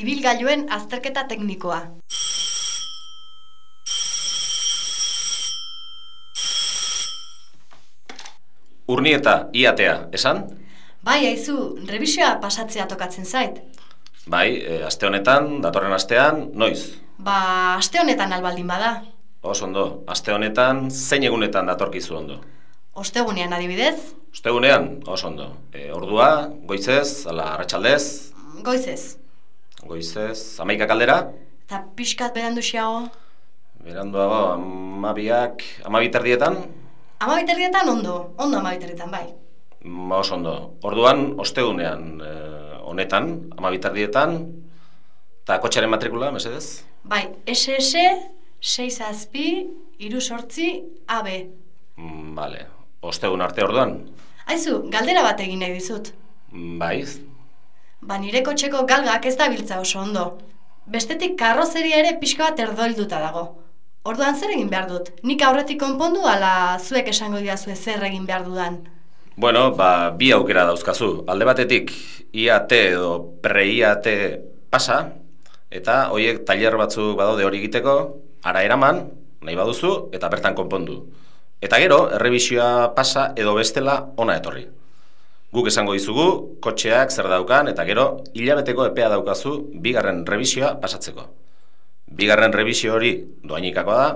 ibilgailuen azterketa teknikoa. Urnieta iatea, esan? Bai, aizu, revisioa pasatzea tokatzen zait. Bai, e, aste honetan, datorren astean, noiz? Ba, aste honetan albaldin bada. Oso ondo, aste honetan, zein egunetan datorkizu ondo? Ostegunean adibidez, Ostegunean, oso ondo. E, ordua, goizez, ala arratsaldez, goizez. Goizez, amaika kaldera? Eta pixkat berandu xiago. Beranduago, amabiak, amabiterdietan? Ama biterrietan ondo, ondo ama biterrietan, bai. Mm, Oso ondo. Orduan, ostegunean, e, honetan, amabiterdietan, eta kotxearen matrikula, mesedez? Bai, SS, 6 azpi, iru sortzi, AB. Mm, Vale. Ostegun arte orduan? Aizu, galdera bat egin nahi dizut. Mm, Bai, Ba, nire kotxeko galgak ez dabiltza oso ondo. Bestetik karrozeria ere pixka bat erdoilduta dago. Orduan zer egin behar dut? Nik aurretik konpondu ala zuek esango diazue zer egin behar dudan? Bueno, ba, bi aukera dauzkazu. Alde batetik, IAT edo pre-IAT pasa, eta hoiek tailer batzuk badaude hori egiteko, ara eraman, nahi baduzu, eta bertan konpondu. Eta gero, errebisioa pasa edo bestela ona etorri. Guk esango dizugu, kotxeak zer daukan, eta gero, hilabeteko epea daukazu, bigarren revisioa pasatzeko. Bigarren rebisio hori doainikakoa da,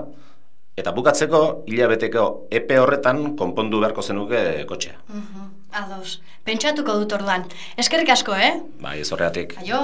eta bukatzeko hilabeteko epe horretan konpondu beharko zenuke kotxea. Mhm, ados. Pentsatuko dut orduan. Eskerrik asko, eh? Bai, ez horregatik. Aio.